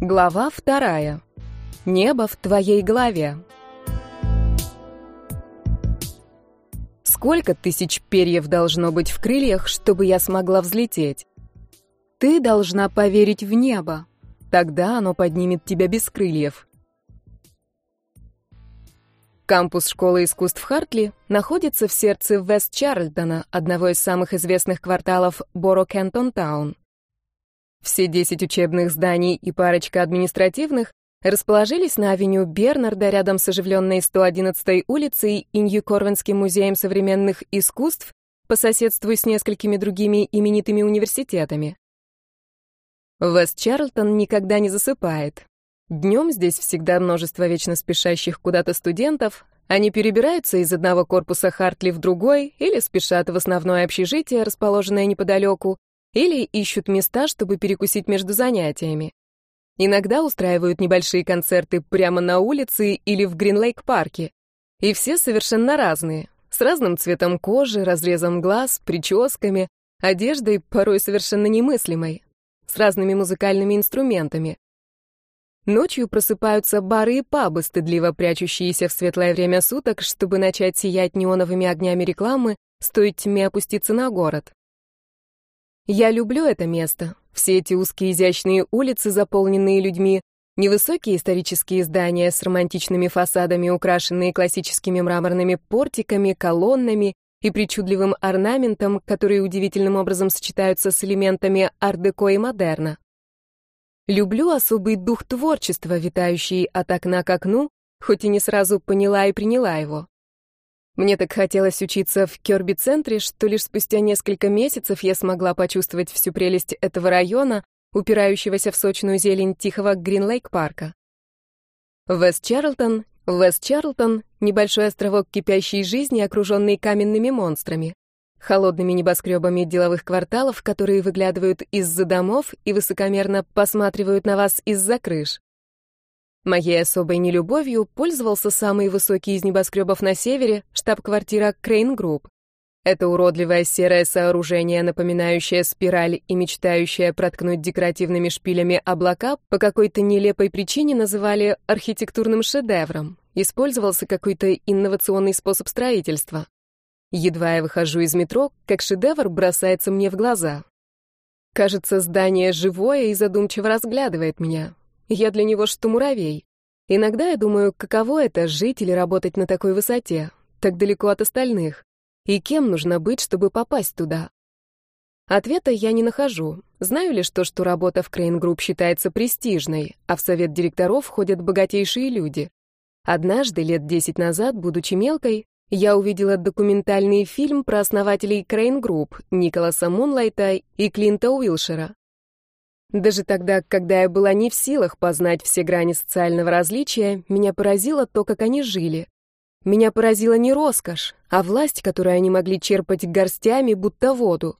Глава вторая. Небо в твоей голове. Сколько тысяч перьев должно быть в крыльях, чтобы я смогла взлететь? Ты должна поверить в небо. Тогда оно поднимет тебя без крыльев. Кампус школы искусств Хартли находится в сердце Вест-Чарльтона, одного из самых известных кварталов Боро-Кентон-Таун. Все 10 учебных зданий и парочка административных расположились на авеню Бернарда рядом с оживленной 111-й улицей и Нью-Корвинским музеем современных искусств по соседству с несколькими другими именитыми университетами. Вест-Чарльтон никогда не засыпает. Днем здесь всегда множество вечно спешащих куда-то студентов. Они перебираются из одного корпуса Хартли в другой или спешат в основное общежитие, расположенное неподалеку, или ищут места, чтобы перекусить между занятиями. Иногда устраивают небольшие концерты прямо на улице или в Гринлейк-парке. И все совершенно разные, с разным цветом кожи, разрезом глаз, прическами, одеждой порой совершенно немыслимой, с разными музыкальными инструментами. Ночью просыпаются бары и пабы, стыдливо прячущиеся в светлое время суток, чтобы начать сиять неоновыми огнями рекламы, стоит тьме опуститься на город. Я люблю это место. Все эти узкие изящные улицы, заполненные людьми, невысокие исторические здания с романтичными фасадами, украшенные классическими мраморными портиками, колоннами и причудливым орнаментом, которые удивительным образом сочетаются с элементами ар-деко и модерна. Люблю особый дух творчества, витающий от окна к окну, хоть и не сразу поняла и приняла его. Мне так хотелось учиться в Кёрби-центре, что лишь спустя несколько месяцев я смогла почувствовать всю прелесть этого района, упирающегося в сочную зелень тихого Гринлейк-парка. Вест-Чарлтон, Вест-Чарлтон — небольшой островок кипящей жизни, окруженный каменными монстрами холодными небоскребами деловых кварталов, которые выглядывают из-за домов и высокомерно посматривают на вас из-за крыш. Моей особой нелюбовью пользовался самый высокий из небоскребов на севере, штаб-квартира Crane Group. Это уродливое серое сооружение, напоминающее спираль и мечтающее проткнуть декоративными шпилями облака, по какой-то нелепой причине называли архитектурным шедевром. Использовался какой-то инновационный способ строительства. Едва я выхожу из метро, как шедевр бросается мне в глаза. Кажется, здание живое и задумчиво разглядывает меня. Я для него что муравей. Иногда я думаю, каково это — жить или работать на такой высоте, так далеко от остальных. И кем нужно быть, чтобы попасть туда? Ответа я не нахожу. Знаю лишь то, что работа в Crane Group считается престижной, а в совет директоров входят богатейшие люди. Однажды, лет десять назад, будучи мелкой, я увидела документальный фильм про основателей Crane Group Николаса Мунлайта и Клинта Уилшера. Даже тогда, когда я была не в силах познать все грани социального различия, меня поразило то, как они жили. Меня поразила не роскошь, а власть, которую они могли черпать горстями, будто воду.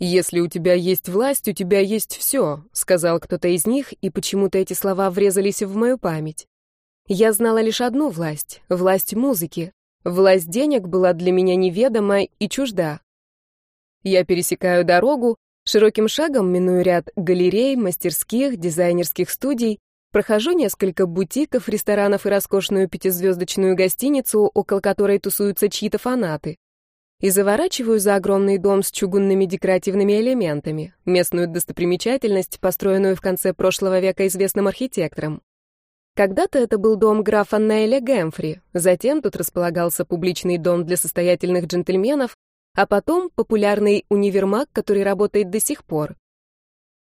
«Если у тебя есть власть, у тебя есть все», — сказал кто-то из них, и почему-то эти слова врезались в мою память. Я знала лишь одну власть — власть музыки. Власть денег была для меня неведома и чужда. Я пересекаю дорогу, широким шагом миную ряд галерей, мастерских, дизайнерских студий, прохожу несколько бутиков, ресторанов и роскошную пятизвездочную гостиницу, около которой тусуются чьи-то фанаты. И заворачиваю за огромный дом с чугунными декоративными элементами, местную достопримечательность, построенную в конце прошлого века известным архитектором. Когда-то это был дом графа Нейля Гэмфри, затем тут располагался публичный дом для состоятельных джентльменов, а потом популярный универмаг, который работает до сих пор.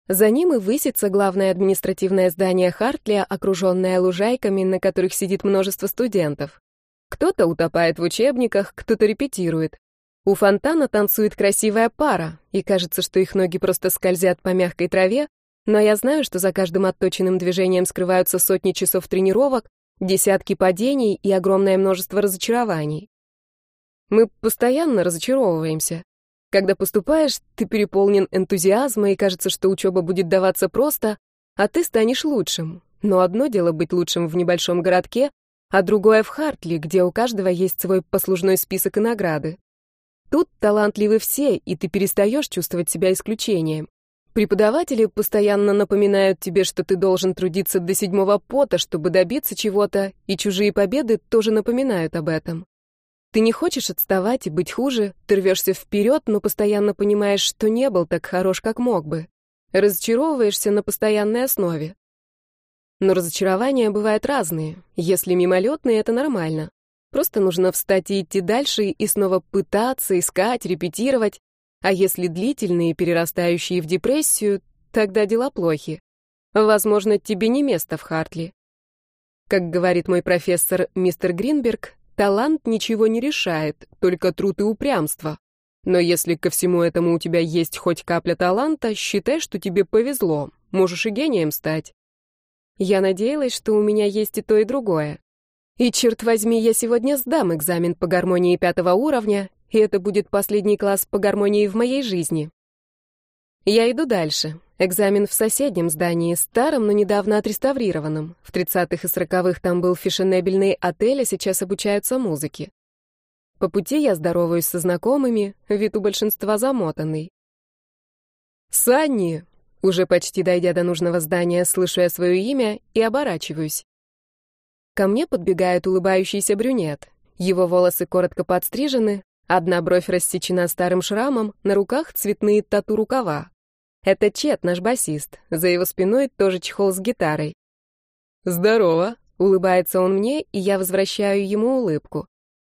За ним и высится главное административное здание Хартли, окруженное лужайками, на которых сидит множество студентов. Кто-то утопает в учебниках, кто-то репетирует. У фонтана танцует красивая пара, и кажется, что их ноги просто скользят по мягкой траве, но я знаю, что за каждым отточенным движением скрываются сотни часов тренировок, десятки падений и огромное множество разочарований. Мы постоянно разочаровываемся. Когда поступаешь, ты переполнен энтузиазма и кажется, что учеба будет даваться просто, а ты станешь лучшим. Но одно дело быть лучшим в небольшом городке, а другое в Хартли, где у каждого есть свой послужной список и награды. Тут талантливы все, и ты перестаешь чувствовать себя исключением. Преподаватели постоянно напоминают тебе, что ты должен трудиться до седьмого пота, чтобы добиться чего-то, и чужие победы тоже напоминают об этом. Ты не хочешь отставать и быть хуже, ты рвешься вперед, но постоянно понимаешь, что не был так хорош, как мог бы. Разочаровываешься на постоянной основе. Но разочарования бывают разные. Если мимолетные, это нормально. Просто нужно встать и идти дальше и снова пытаться, искать, репетировать. А если длительные, перерастающие в депрессию, тогда дела плохи. Возможно, тебе не место в Хартли. Как говорит мой профессор мистер Гринберг, талант ничего не решает, только труд и упрямство. Но если ко всему этому у тебя есть хоть капля таланта, считай, что тебе повезло, можешь и гением стать. Я надеялась, что у меня есть и то, и другое. И, черт возьми, я сегодня сдам экзамен по гармонии пятого уровня, и это будет последний класс по гармонии в моей жизни. Я иду дальше. Экзамен в соседнем здании, старом, но недавно отреставрированном. В 30-х и 40-х там был фешенебельный отель, а сейчас обучаются музыке. По пути я здороваюсь со знакомыми, вид у большинства замотанный. «Санни!» Уже почти дойдя до нужного здания, слышу я свое имя и оборачиваюсь. Ко мне подбегает улыбающийся брюнет. Его волосы коротко подстрижены, Одна бровь рассечена старым шрамом, на руках цветные тату-рукава. Это Чет, наш басист. За его спиной тоже чехол с гитарой. «Здорово!» — улыбается он мне, и я возвращаю ему улыбку.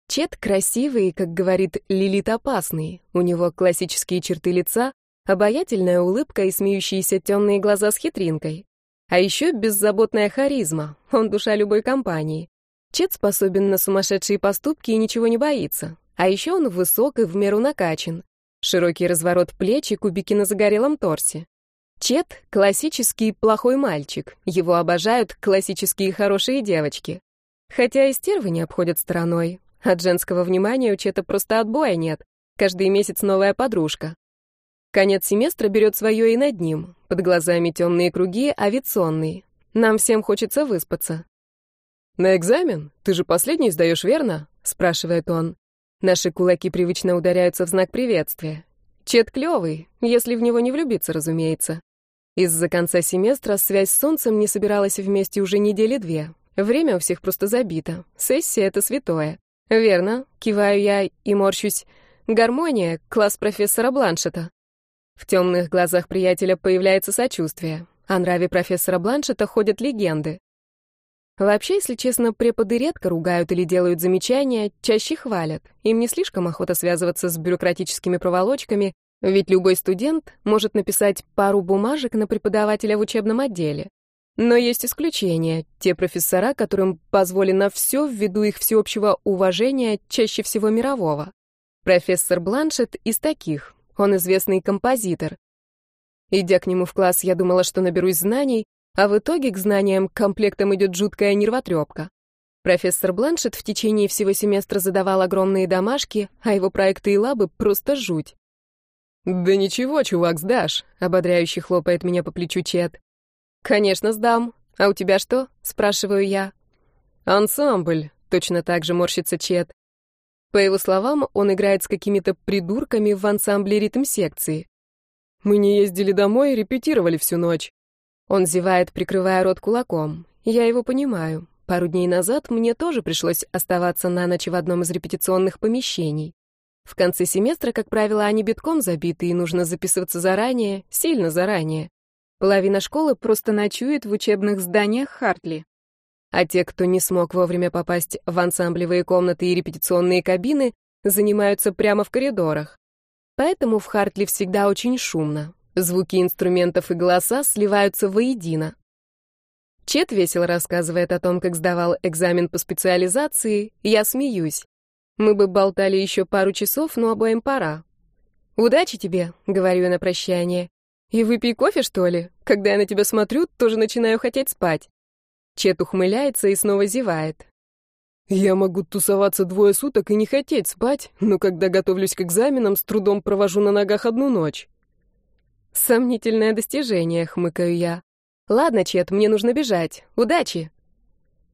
Чет красивый, как говорит Лилит опасный. У него классические черты лица, обаятельная улыбка и смеющиеся темные глаза с хитринкой. А еще беззаботная харизма, он душа любой компании. Чет способен на сумасшедшие поступки и ничего не боится. А еще он высок и в меру накачан. Широкий разворот плеч и кубики на загорелом торсе. Чет — классический плохой мальчик. Его обожают классические хорошие девочки. Хотя и стервы не обходят стороной. От женского внимания у Чета просто отбоя нет. Каждый месяц новая подружка. Конец семестра берет свое и над ним. Под глазами темные круги, авиационные. Нам всем хочется выспаться. «На экзамен? Ты же последний сдаешь, верно?» — спрашивает он. Наши кулаки привычно ударяются в знак приветствия. Чет клёвый, если в него не влюбиться, разумеется. Из-за конца семестра связь с солнцем не собиралась вместе уже недели две. Время у всех просто забито. Сессия — это святое. Верно, киваю я и морщусь. Гармония — класс профессора Бланшета. В темных глазах приятеля появляется сочувствие. О нраве профессора Бланшета ходят легенды. Вообще, если честно, преподы редко ругают или делают замечания, чаще хвалят. Им не слишком охота связываться с бюрократическими проволочками, ведь любой студент может написать пару бумажек на преподавателя в учебном отделе. Но есть исключения, те профессора, которым позволено все ввиду их всеобщего уважения, чаще всего мирового. Профессор Бланшет из таких, он известный композитор. Идя к нему в класс, я думала, что наберусь знаний, а в итоге к знаниям комплектом идет жуткая нервотрепка. Профессор Бланшет в течение всего семестра задавал огромные домашки, а его проекты и лабы просто жуть. «Да ничего, чувак, сдашь», — ободряюще хлопает меня по плечу Чет. «Конечно, сдам. А у тебя что?» — спрашиваю я. «Ансамбль», — точно так же морщится Чет. По его словам, он играет с какими-то придурками в ансамбле ритм-секции. Мы не ездили домой и репетировали всю ночь. Он зевает, прикрывая рот кулаком. Я его понимаю. Пару дней назад мне тоже пришлось оставаться на ночь в одном из репетиционных помещений. В конце семестра, как правило, они битком забиты, и нужно записываться заранее, сильно заранее. Половина школы просто ночует в учебных зданиях Хартли. А те, кто не смог вовремя попасть в ансамблевые комнаты и репетиционные кабины, занимаются прямо в коридорах. Поэтому в Хартли всегда очень шумно. Звуки инструментов и голоса сливаются воедино. Чет весело рассказывает о том, как сдавал экзамен по специализации, я смеюсь. Мы бы болтали еще пару часов, но обоим пора. «Удачи тебе», — говорю я на прощание. «И выпей кофе, что ли? Когда я на тебя смотрю, тоже начинаю хотеть спать». Чет ухмыляется и снова зевает. «Я могу тусоваться двое суток и не хотеть спать, но когда готовлюсь к экзаменам, с трудом провожу на ногах одну ночь». «Сомнительное достижение», — хмыкаю я. «Ладно, Чет, мне нужно бежать. Удачи!»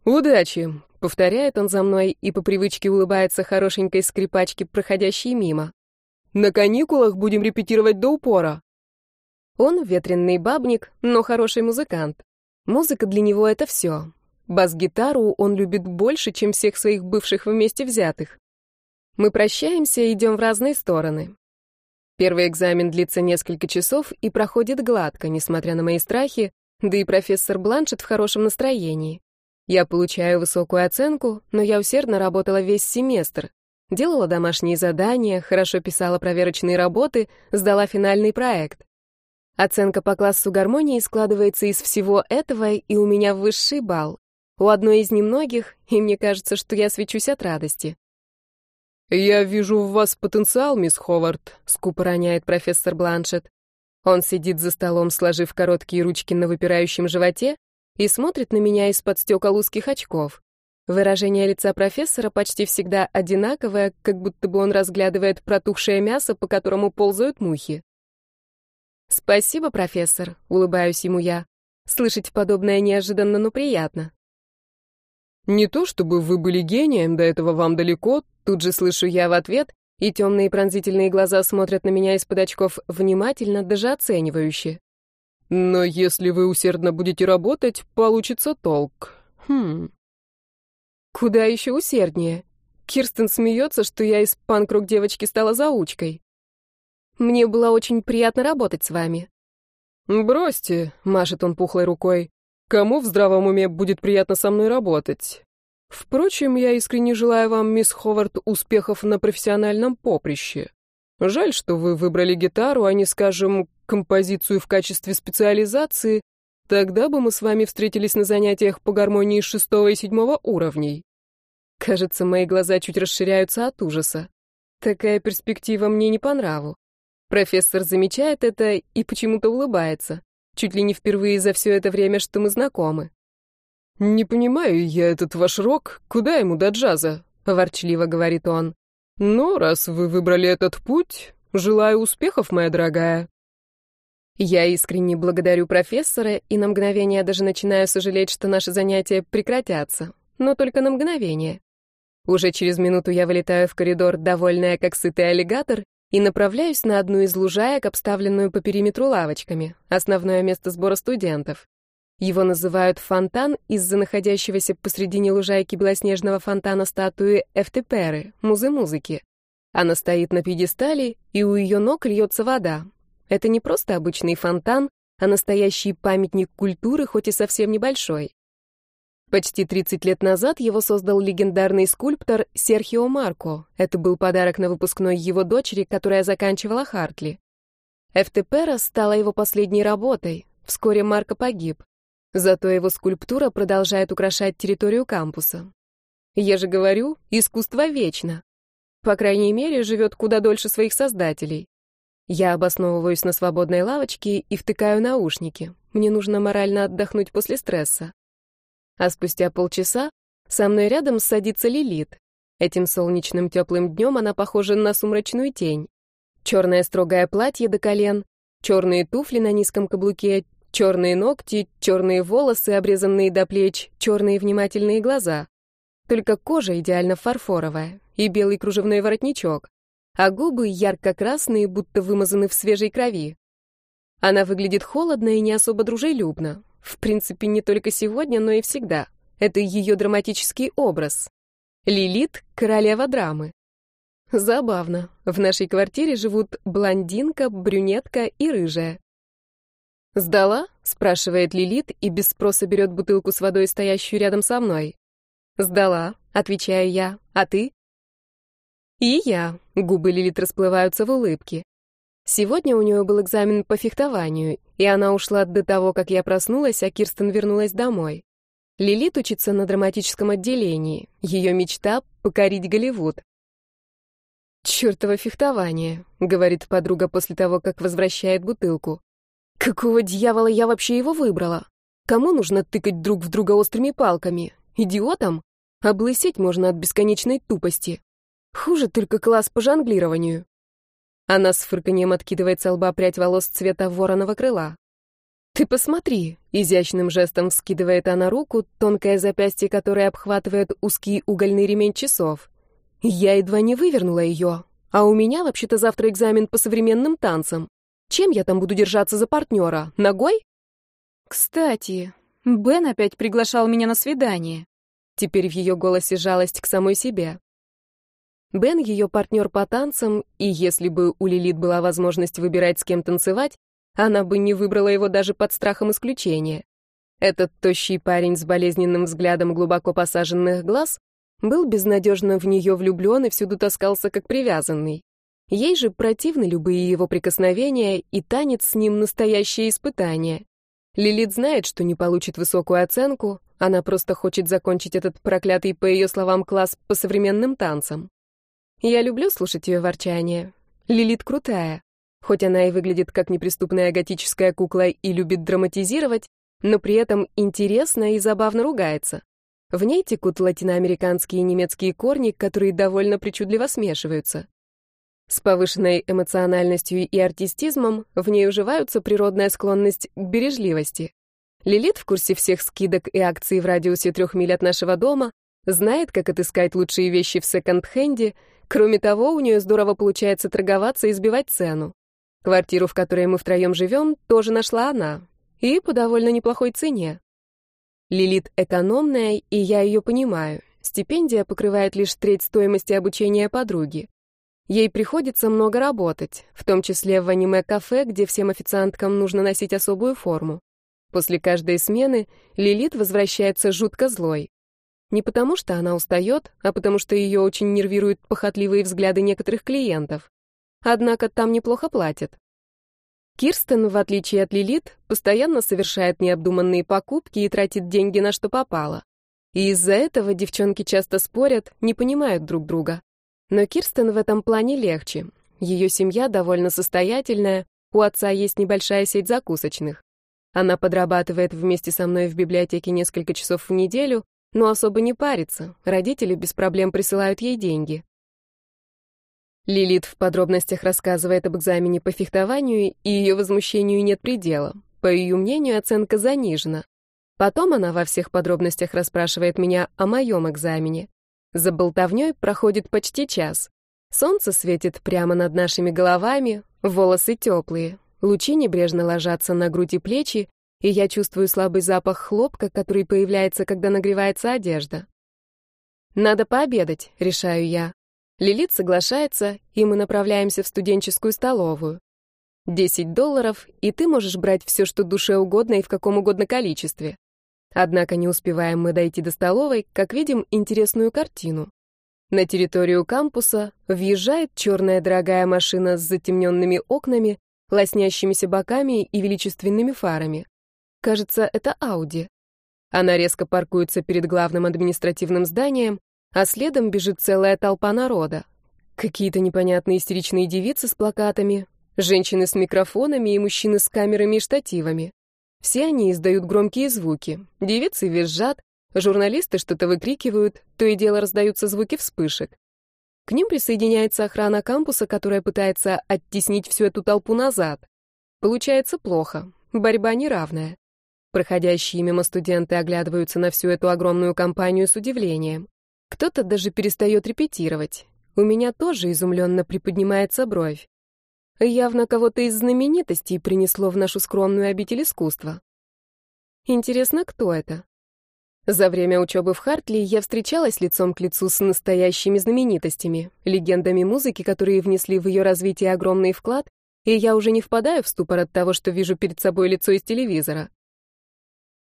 «Удачи!» — повторяет он за мной и по привычке улыбается хорошенькой скрипачке, проходящей мимо. «На каникулах будем репетировать до упора». Он ветреный бабник, но хороший музыкант. Музыка для него — это все. Бас-гитару он любит больше, чем всех своих бывших вместе взятых. Мы прощаемся и идем в разные стороны. Первый экзамен длится несколько часов и проходит гладко, несмотря на мои страхи, да и профессор Бланшет в хорошем настроении. Я получаю высокую оценку, но я усердно работала весь семестр. Делала домашние задания, хорошо писала проверочные работы, сдала финальный проект. Оценка по классу гармонии складывается из всего этого, и у меня высший балл. У одной из немногих, и мне кажется, что я свечусь от радости. «Я вижу в вас потенциал, мисс Ховард», — скупо роняет профессор Бланшет. Он сидит за столом, сложив короткие ручки на выпирающем животе, и смотрит на меня из-под стекол узких очков. Выражение лица профессора почти всегда одинаковое, как будто бы он разглядывает протухшее мясо, по которому ползают мухи. «Спасибо, профессор», — улыбаюсь ему я. Слышать подобное неожиданно, но приятно. «Не то чтобы вы были гением, до этого вам далеко», — тут же слышу я в ответ, и темные пронзительные глаза смотрят на меня из-под очков внимательно, даже оценивающе. «Но если вы усердно будете работать, получится толк. Хм...» «Куда еще усерднее?» Кирстен смеется, что я из панкрук девочки стала заучкой. Мне было очень приятно работать с вами». «Бросьте», — машет он пухлой рукой. «Кому в здравом уме будет приятно со мной работать? Впрочем, я искренне желаю вам, мисс Ховард, успехов на профессиональном поприще. Жаль, что вы выбрали гитару, а не, скажем, композицию в качестве специализации. Тогда бы мы с вами встретились на занятиях по гармонии шестого и седьмого уровней». Кажется, мои глаза чуть расширяются от ужаса. Такая перспектива мне не по нраву. Профессор замечает это и почему-то улыбается. Чуть ли не впервые за все это время, что мы знакомы. «Не понимаю я этот ваш рок. Куда ему до джаза?» — ворчливо говорит он. «Но раз вы выбрали этот путь, желаю успехов, моя дорогая». Я искренне благодарю профессора и на мгновение даже начинаю сожалеть, что наши занятия прекратятся. Но только на мгновение. Уже через минуту я вылетаю в коридор, довольная как сытый аллигатор, и направляюсь на одну из лужаек, обставленную по периметру лавочками, основное место сбора студентов. Его называют фонтан из-за находящегося посредине лужайки белоснежного фонтана статуи Эфтеперы, музы музыки. Она стоит на пьедестале, и у ее ног льется вода. Это не просто обычный фонтан, а настоящий памятник культуры, хоть и совсем небольшой. Почти 30 лет назад его создал легендарный скульптор Серхио Марко. Это был подарок на выпускной его дочери, которая заканчивала Хартли. Эфтепера стала его последней работой. Вскоре Марко погиб. Зато его скульптура продолжает украшать территорию кампуса. Я же говорю, искусство вечно. По крайней мере, живет куда дольше своих создателей. Я обосновываюсь на свободной лавочке и втыкаю наушники. Мне нужно морально отдохнуть после стресса. А спустя полчаса со мной рядом садится Лилит. Этим солнечным теплым днем она похожа на сумрачную тень. Черное строгое платье до колен, черные туфли на низком каблуке, черные ногти, черные волосы, обрезанные до плеч, черные внимательные глаза. Только кожа идеально фарфоровая и белый кружевной воротничок, а губы ярко-красные, будто вымазаны в свежей крови. Она выглядит холодно и не особо дружелюбно, в принципе, не только сегодня, но и всегда. Это ее драматический образ. Лилит — королева драмы. Забавно. В нашей квартире живут блондинка, брюнетка и рыжая. «Сдала?» — спрашивает Лилит и без спроса берет бутылку с водой, стоящую рядом со мной. «Сдала», — отвечаю я. «А ты?» «И я». Губы Лилит расплываются в улыбке. Сегодня у нее был экзамен по фехтованию, и она ушла до того, как я проснулась, а Кирстен вернулась домой. Лилит учится на драматическом отделении. Ее мечта — покорить Голливуд. «Чёртово фехтование», — говорит подруга после того, как возвращает бутылку. «Какого дьявола я вообще его выбрала? Кому нужно тыкать друг в друга острыми палками? Идиотам? Облысеть можно от бесконечной тупости. Хуже только класс по жонглированию». Она с фырканьем откидывает со лба прядь волос цвета вороного крыла. «Ты посмотри!» — изящным жестом вскидывает она руку, тонкое запястье которое обхватывает узкий угольный ремень часов. Я едва не вывернула ее, а у меня вообще-то завтра экзамен по современным танцам. Чем я там буду держаться за партнера? Ногой? Кстати, Бен опять приглашал меня на свидание. Теперь в ее голосе жалость к самой себе. Бен — ее партнер по танцам, и если бы у Лилит была возможность выбирать, с кем танцевать, она бы не выбрала его даже под страхом исключения. Этот тощий парень с болезненным взглядом глубоко посаженных глаз был безнадежно в нее влюблен и всюду таскался как привязанный. Ей же противны любые его прикосновения, и танец с ним — настоящее испытание. Лилит знает, что не получит высокую оценку, она просто хочет закончить этот проклятый, по ее словам, класс по современным танцам. Я люблю слушать ее ворчание. Лилит крутая. Хоть она и выглядит как неприступная готическая кукла и любит драматизировать, но при этом интересно и забавно ругается. В ней текут латиноамериканские и немецкие корни, которые довольно причудливо смешиваются. С повышенной эмоциональностью и артистизмом в ней уживаются природная склонность к бережливости. Лилит в курсе всех скидок и акций в радиусе трех миль от нашего дома, знает, как отыскать лучшие вещи в секонд-хенде. Кроме того, у нее здорово получается торговаться и сбивать цену. Квартиру, в которой мы втроем живем, тоже нашла она. И по довольно неплохой цене. Лилит экономная, и я ее понимаю. Стипендия покрывает лишь треть стоимости обучения подруги. Ей приходится много работать, в том числе в аниме-кафе, где всем официанткам нужно носить особую форму. После каждой смены Лилит возвращается жутко злой. Не потому, что она устает, а потому, что ее очень нервируют похотливые взгляды некоторых клиентов. Однако там неплохо платят. Кирстен, в отличие от Лилит, постоянно совершает необдуманные покупки и тратит деньги на что попало. И из-за этого девчонки часто спорят, не понимают друг друга. Но Кирстен в этом плане легче. Ее семья довольно состоятельная, у отца есть небольшая сеть закусочных. Она подрабатывает вместе со мной в библиотеке несколько часов в неделю, но особо не парится. Родители без проблем присылают ей деньги. Лилит в подробностях рассказывает об экзамене по фехтованию, и ее возмущению нет предела. По ее мнению, оценка занижена. Потом она во всех подробностях расспрашивает меня о моем экзамене. За болтовней проходит почти час. Солнце светит прямо над нашими головами, волосы теплые, Лучи небрежно ложатся на грудь и плечи, и я чувствую слабый запах хлопка, который появляется, когда нагревается одежда. «Надо пообедать», — решаю я. Лилит соглашается, и мы направляемся в студенческую столовую. Десять долларов, и ты можешь брать все, что душе угодно и в каком угодно количестве. Однако не успеваем мы дойти до столовой, как видим интересную картину. На территорию кампуса въезжает черная дорогая машина с затемненными окнами, лоснящимися боками и величественными фарами. Кажется, это Ауди. Она резко паркуется перед главным административным зданием, а следом бежит целая толпа народа. Какие-то непонятные истеричные девицы с плакатами, женщины с микрофонами и мужчины с камерами и штативами. Все они издают громкие звуки. Девицы визжат, журналисты что-то выкрикивают, то и дело раздаются звуки вспышек. К ним присоединяется охрана кампуса, которая пытается оттеснить всю эту толпу назад. Получается плохо, борьба неравная. Проходящие мимо студенты оглядываются на всю эту огромную компанию с удивлением. Кто-то даже перестает репетировать. У меня тоже изумленно приподнимается бровь. Явно кого-то из знаменитостей принесло в нашу скромную обитель искусства. Интересно, кто это? За время учебы в Хартли я встречалась лицом к лицу с настоящими знаменитостями, легендами музыки, которые внесли в ее развитие огромный вклад, и я уже не впадаю в ступор от того, что вижу перед собой лицо из телевизора.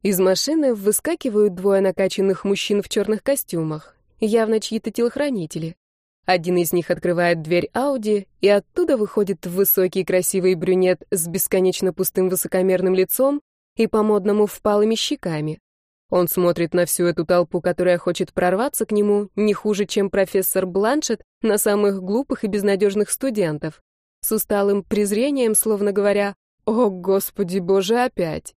Из машины выскакивают двое накачанных мужчин в черных костюмах, явно чьи-то телохранители. Один из них открывает дверь Ауди, и оттуда выходит высокий красивый брюнет с бесконечно пустым высокомерным лицом и по-модному впалыми щеками. Он смотрит на всю эту толпу, которая хочет прорваться к нему, не хуже, чем профессор Бланшет на самых глупых и безнадежных студентов. С усталым презрением, словно говоря, «О, Господи Боже, опять!»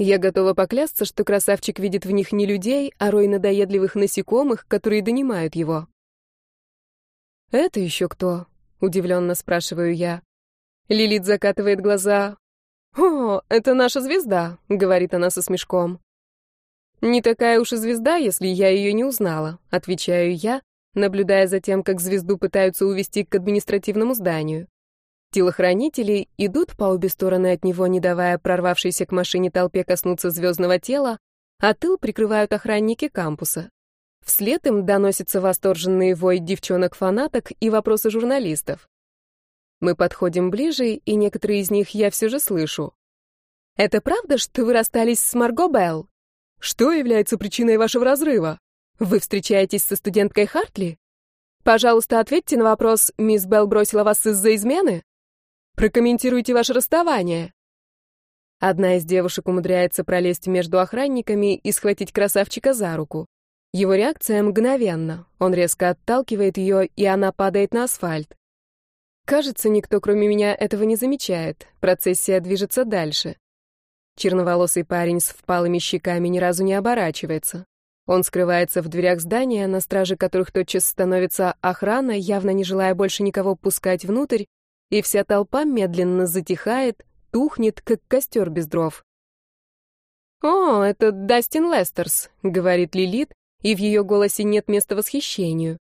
Я готова поклясться, что красавчик видит в них не людей, а рой надоедливых насекомых, которые донимают его. «Это еще кто?» — удивленно спрашиваю я. Лилит закатывает глаза. «О, это наша звезда», — говорит она со смешком. «Не такая уж и звезда, если я ее не узнала», — отвечаю я, наблюдая за тем, как звезду пытаются увести к административному зданию. Телохранители идут по обе стороны от него, не давая прорвавшейся к машине толпе коснуться звездного тела, а тыл прикрывают охранники кампуса. Вслед им доносится восторженный вой девчонок-фанаток и вопросы журналистов. Мы подходим ближе, и некоторые из них я все же слышу. «Это правда, что вы расстались с Марго Белл? Что является причиной вашего разрыва? Вы встречаетесь со студенткой Хартли? Пожалуйста, ответьте на вопрос, мисс Белл бросила вас из-за измены? Прокомментируйте ваше расставание». Одна из девушек умудряется пролезть между охранниками и схватить красавчика за руку. Его реакция мгновенна. Он резко отталкивает ее, и она падает на асфальт. Кажется, никто, кроме меня, этого не замечает. Процессия движется дальше. Черноволосый парень с впалыми щеками ни разу не оборачивается. Он скрывается в дверях здания, на страже которых тотчас становится охрана, явно не желая больше никого пускать внутрь, и вся толпа медленно затихает, тухнет, как костер без дров. «О, это Дастин Лестерс», — говорит Лилит, и в ее голосе нет места восхищению.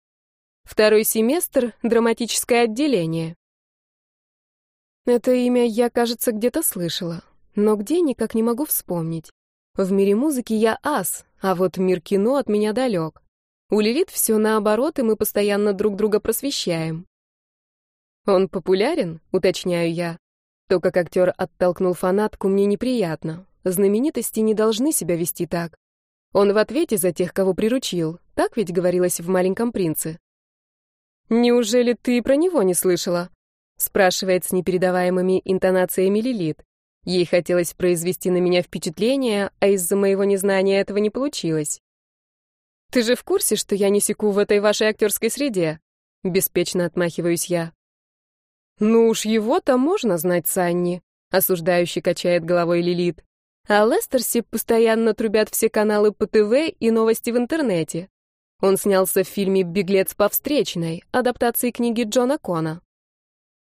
Второй семестр — драматическое отделение. Это имя я, кажется, где-то слышала, но где никак не могу вспомнить. В мире музыки я ас, а вот мир кино от меня далек. У Лилит все наоборот, и мы постоянно друг друга просвещаем. Он популярен, уточняю я. То, как актер оттолкнул фанатку, мне неприятно. Знаменитости не должны себя вести так. Он в ответе за тех, кого приручил. Так ведь говорилось в «Маленьком принце». «Неужели ты про него не слышала?» спрашивает с непередаваемыми интонациями Лилит. Ей хотелось произвести на меня впечатление, а из-за моего незнания этого не получилось. «Ты же в курсе, что я не секу в этой вашей актерской среде?» Беспечно отмахиваюсь я. «Ну уж его-то можно знать, Санни», — осуждающе качает головой Лилит. «О Лестерсе постоянно трубят все каналы по ТВ и новости в интернете. Он снялся в фильме «Беглец по встречной», адаптации книги Джона Кона.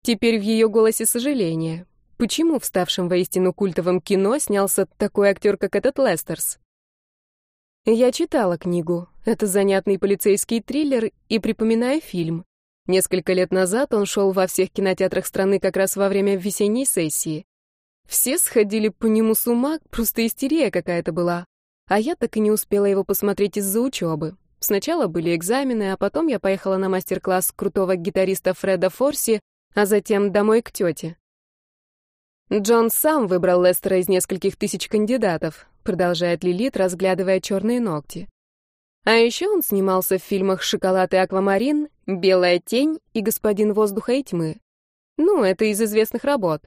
Теперь в ее голосе сожаление. Почему в ставшем воистину культовом кино снялся такой актер, как этот Лестерс? Я читала книгу. Это занятный полицейский триллер и припоминаю фильм. Несколько лет назад он шел во всех кинотеатрах страны как раз во время весенней сессии. Все сходили по нему с ума, просто истерия какая-то была. А я так и не успела его посмотреть из-за учебы. Сначала были экзамены, а потом я поехала на мастер-класс крутого гитариста Фреда Форси, а затем домой к тете. Джон сам выбрал Лестера из нескольких тысяч кандидатов, продолжает Лилит, разглядывая черные ногти. А еще он снимался в фильмах «Шоколад и аквамарин», «Белая тень» и «Господин воздуха и тьмы». Ну, это из известных работ.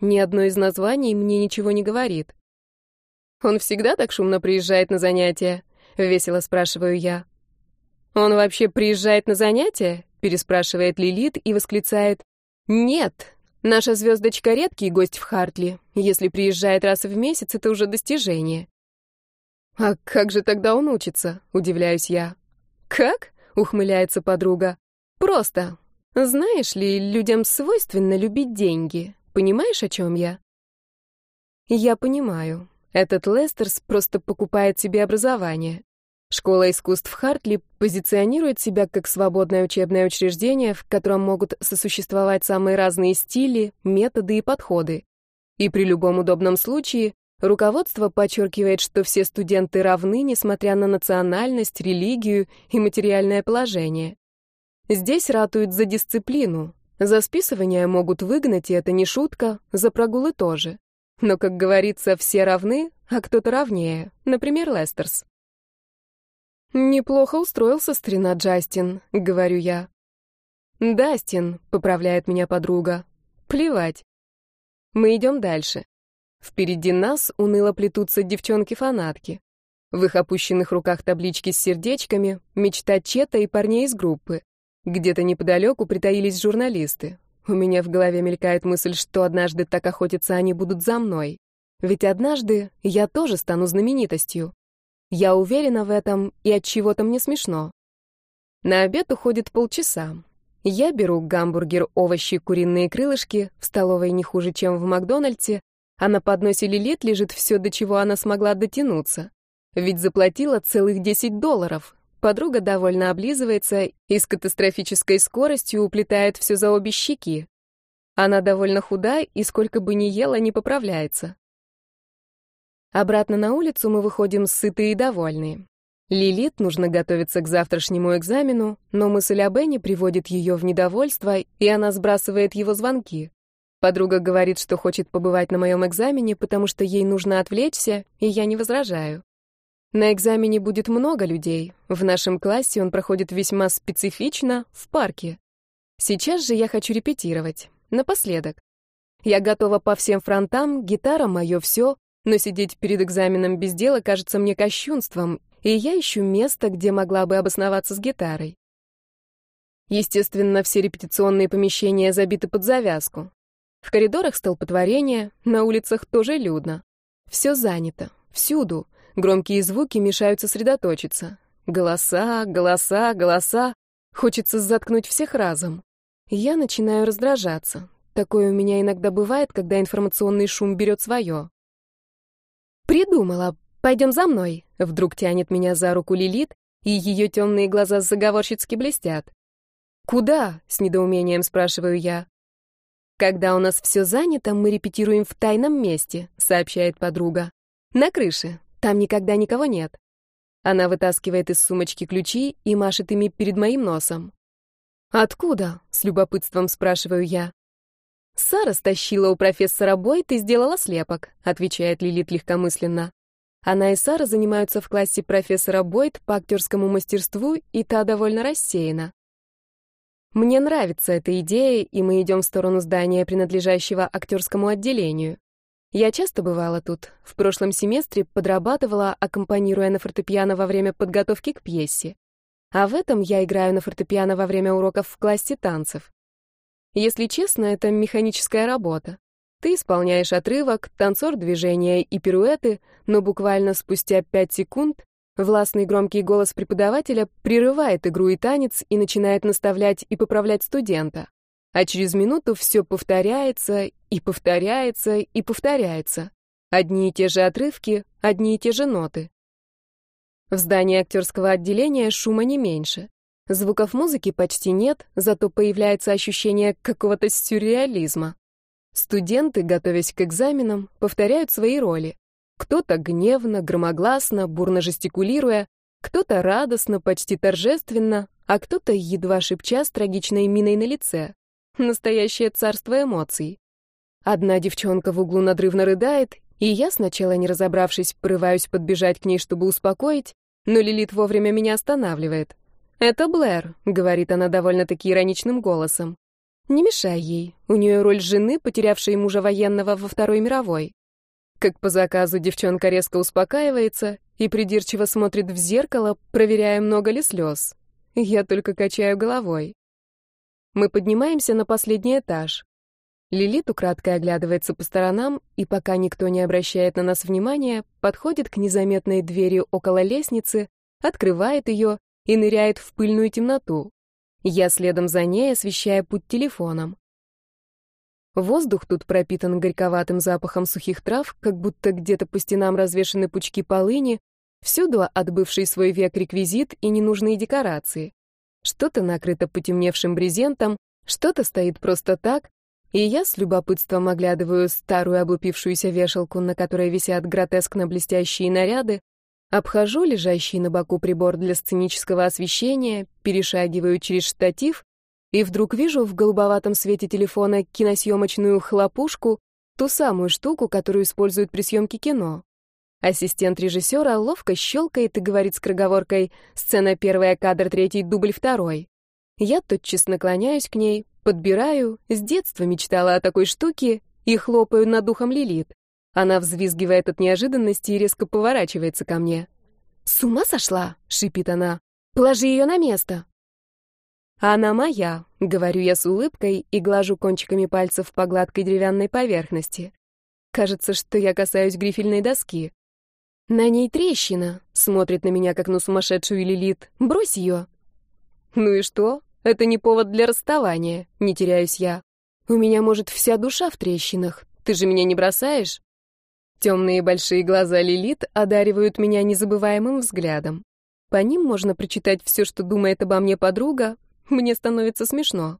Ни одно из названий мне ничего не говорит. Он всегда так шумно приезжает на занятия? — весело спрашиваю я. «Он вообще приезжает на занятия?» — переспрашивает Лилит и восклицает. «Нет, наша звездочка редкий гость в Хартли. Если приезжает раз в месяц, это уже достижение». «А как же тогда он учится?» — удивляюсь я. «Как?» — ухмыляется подруга. «Просто. Знаешь ли, людям свойственно любить деньги. Понимаешь, о чем я?» «Я понимаю. Этот Лестерс просто покупает себе образование. Школа искусств Хартли позиционирует себя как свободное учебное учреждение, в котором могут сосуществовать самые разные стили, методы и подходы. И при любом удобном случае руководство подчеркивает, что все студенты равны, несмотря на национальность, религию и материальное положение. Здесь ратуют за дисциплину. За списывание могут выгнать, и это не шутка, за прогулы тоже. Но, как говорится, все равны, а кто-то равнее. Например, Лестерс. «Неплохо устроился старина Джастин», — говорю я. «Дастин», — поправляет меня подруга. «Плевать». Мы идем дальше. Впереди нас уныло плетутся девчонки-фанатки. В их опущенных руках таблички с сердечками, мечта Чета и парней из группы. Где-то неподалеку притаились журналисты. У меня в голове мелькает мысль, что однажды так охотиться они будут за мной. Ведь однажды я тоже стану знаменитостью. Я уверена в этом, и от чего-то мне смешно. На обед уходит полчаса. Я беру гамбургер, овощи, куриные крылышки, в столовой не хуже, чем в Макдональдсе, а на подносе Лилит лежит все, до чего она смогла дотянуться. Ведь заплатила целых 10 долларов. Подруга довольно облизывается и с катастрофической скоростью уплетает все за обе щеки. Она довольно худа и сколько бы ни ела, не поправляется. Обратно на улицу мы выходим сытые и довольные. Лилит нужно готовиться к завтрашнему экзамену, но мысль об Энне приводит ее в недовольство, и она сбрасывает его звонки. Подруга говорит, что хочет побывать на моем экзамене, потому что ей нужно отвлечься, и я не возражаю. На экзамене будет много людей. В нашем классе он проходит весьма специфично, в парке. Сейчас же я хочу репетировать. Напоследок. Я готова по всем фронтам, гитара — мое все, но сидеть перед экзаменом без дела кажется мне кощунством, и я ищу место, где могла бы обосноваться с гитарой. Естественно, все репетиционные помещения забиты под завязку. В коридорах столпотворение, на улицах тоже людно. Все занято, всюду. Громкие звуки мешают сосредоточиться. Голоса, голоса, голоса. Хочется заткнуть всех разом. Я начинаю раздражаться. Такое у меня иногда бывает, когда информационный шум берет свое. «Придумала. Пойдем за мной», — вдруг тянет меня за руку Лилит, и ее темные глаза заговорщицки блестят. «Куда?» — с недоумением спрашиваю я. «Когда у нас все занято, мы репетируем в тайном месте», — сообщает подруга. «На крыше. Там никогда никого нет». Она вытаскивает из сумочки ключи и машет ими перед моим носом. «Откуда?» — с любопытством спрашиваю я. «Сара стащила у профессора Бойт и сделала слепок», — отвечает Лилит легкомысленно. Она и Сара занимаются в классе профессора Бойт по актерскому мастерству, и та довольно рассеяна. Мне нравится эта идея, и мы идем в сторону здания, принадлежащего актерскому отделению. Я часто бывала тут. В прошлом семестре подрабатывала, аккомпанируя на фортепиано во время подготовки к пьесе. А в этом я играю на фортепиано во время уроков в классе танцев. Если честно, это механическая работа. Ты исполняешь отрывок, танцор движения и пируэты, но буквально спустя пять секунд властный громкий голос преподавателя прерывает игру и танец и начинает наставлять и поправлять студента. А через минуту все повторяется и повторяется и повторяется. Одни и те же отрывки, одни и те же ноты. В здании актерского отделения шума не меньше. Звуков музыки почти нет, зато появляется ощущение какого-то сюрреализма. Студенты, готовясь к экзаменам, повторяют свои роли. Кто-то гневно, громогласно, бурно жестикулируя, кто-то радостно, почти торжественно, а кто-то едва шепча с трагичной миной на лице. Настоящее царство эмоций. Одна девчонка в углу надрывно рыдает, и я, сначала не разобравшись, порываюсь подбежать к ней, чтобы успокоить, но Лилит вовремя меня останавливает. «Это Блэр», — говорит она довольно-таки ироничным голосом. Не мешай ей. У нее роль жены, потерявшей мужа военного во Второй мировой. Как по заказу девчонка резко успокаивается и придирчиво смотрит в зеркало, проверяя, много ли слез. Я только качаю головой. Мы поднимаемся на последний этаж. Лилит украдкой оглядывается по сторонам, и пока никто не обращает на нас внимания, подходит к незаметной двери около лестницы, открывает ее и ныряет в пыльную темноту. Я следом за ней, освещая путь телефоном. Воздух тут пропитан горьковатым запахом сухих трав, как будто где-то по стенам развешаны пучки полыни, всюду отбывший свой век реквизит и ненужные декорации. Что-то накрыто потемневшим брезентом, что-то стоит просто так, и я с любопытством оглядываю старую облупившуюся вешалку, на которой висят гротескно блестящие наряды, Обхожу лежащий на боку прибор для сценического освещения, перешагиваю через штатив и вдруг вижу в голубоватом свете телефона киносъемочную хлопушку, ту самую штуку, которую используют при съемке кино. Ассистент режиссера ловко щелкает и говорит с кроговоркой «Сцена первая, кадр третий, дубль второй». Я тотчас наклоняюсь к ней, подбираю, с детства мечтала о такой штуке и хлопаю над духом Лилит. Она взвизгивает от неожиданности и резко поворачивается ко мне. «С ума сошла?» — шипит она. «Положи ее на место!» «Она моя», — говорю я с улыбкой и глажу кончиками пальцев по гладкой деревянной поверхности. Кажется, что я касаюсь грифельной доски. «На ней трещина», — смотрит на меня, как на сумасшедшую Лилит. «Брось ее». «Ну и что? Это не повод для расставания», — не теряюсь я. «У меня, может, вся душа в трещинах. Ты же меня не бросаешь?» Темные большие глаза Лилит одаривают меня незабываемым взглядом. По ним можно прочитать все, что думает обо мне подруга. Мне становится смешно.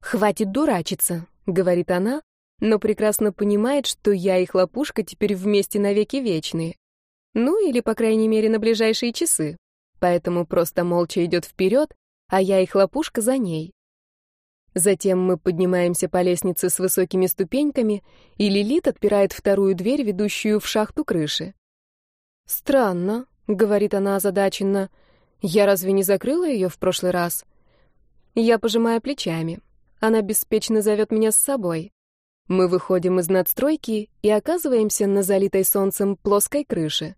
«Хватит дурачиться», — говорит она, но прекрасно понимает, что я и хлопушка теперь вместе навеки вечные. Ну, или, по крайней мере, на ближайшие часы. Поэтому просто молча идет вперед, а я и хлопушка за ней. Затем мы поднимаемся по лестнице с высокими ступеньками, и Лилит отпирает вторую дверь, ведущую в шахту крыши. «Странно», — говорит она озадаченно. «Я разве не закрыла ее в прошлый раз?» Я пожимаю плечами. Она беспечно зовет меня с собой. Мы выходим из надстройки и оказываемся на залитой солнцем плоской крыше.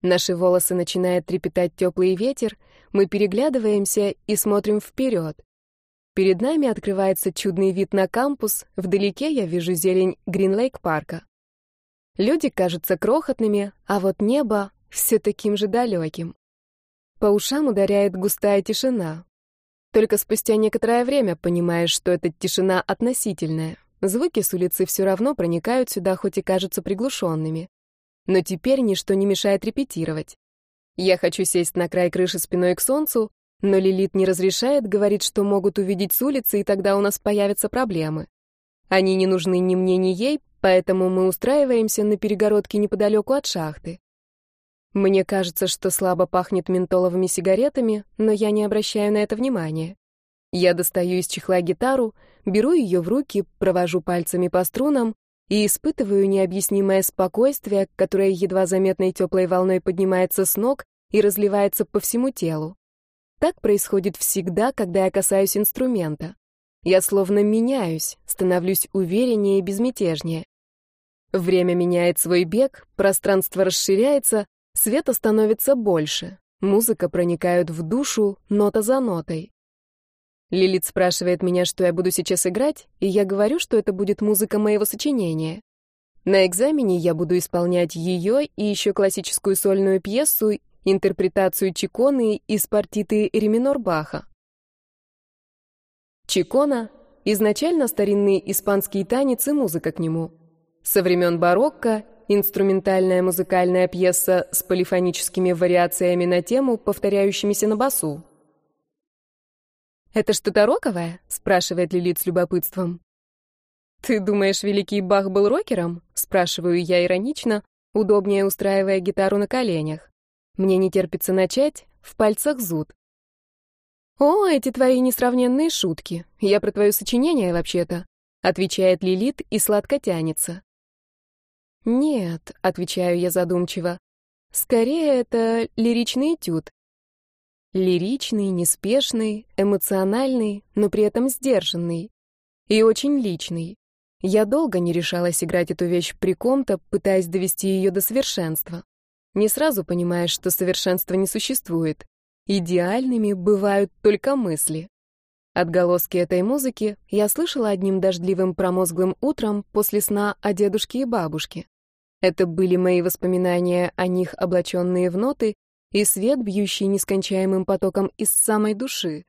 Наши волосы начинает трепетать теплый ветер, мы переглядываемся и смотрим вперед. Перед нами открывается чудный вид на кампус, вдалеке я вижу зелень Гринлейк-парка. Люди кажутся крохотными, а вот небо все таким же далеким. По ушам ударяет густая тишина. Только спустя некоторое время понимаешь, что эта тишина относительная. Звуки с улицы все равно проникают сюда, хоть и кажутся приглушенными. Но теперь ничто не мешает репетировать. Я хочу сесть на край крыши спиной к солнцу, но Лилит не разрешает, говорит, что могут увидеть с улицы, и тогда у нас появятся проблемы. Они не нужны ни мне, ни ей, поэтому мы устраиваемся на перегородке неподалеку от шахты. Мне кажется, что слабо пахнет ментоловыми сигаретами, но я не обращаю на это внимания. Я достаю из чехла гитару, беру ее в руки, провожу пальцами по струнам и испытываю необъяснимое спокойствие, которое едва заметной теплой волной поднимается с ног и разливается по всему телу. Так происходит всегда, когда я касаюсь инструмента. Я словно меняюсь, становлюсь увереннее и безмятежнее. Время меняет свой бег, пространство расширяется, света становится больше, музыка проникает в душу нота за нотой. Лилит спрашивает меня, что я буду сейчас играть, и я говорю, что это будет музыка моего сочинения. На экзамене я буду исполнять ее и еще классическую сольную пьесу, интерпретацию Чиконы из партиты Реминор Баха. Чикона — изначально старинный испанский танец и музыка к нему. Со времен барокко — инструментальная музыкальная пьеса с полифоническими вариациями на тему, повторяющимися на басу. «Это что-то роковое?» — спрашивает Лилит с любопытством. «Ты думаешь, великий Бах был рокером?» — спрашиваю я иронично, удобнее устраивая гитару на коленях. Мне не терпится начать, в пальцах зуд. «О, эти твои несравненные шутки. Я про твое сочинение вообще-то», — отвечает Лилит и сладко тянется. «Нет», — отвечаю я задумчиво, — «скорее это лиричный этюд. Лиричный, неспешный, эмоциональный, но при этом сдержанный. И очень личный. Я долго не решалась играть эту вещь при ком-то, пытаясь довести ее до совершенства. Не сразу понимаешь, что совершенства не существует. Идеальными бывают только мысли. Отголоски этой музыки я слышала одним дождливым промозглым утром после сна о дедушке и бабушке. Это были мои воспоминания о них, облаченные в ноты, и свет, бьющий нескончаемым потоком из самой души.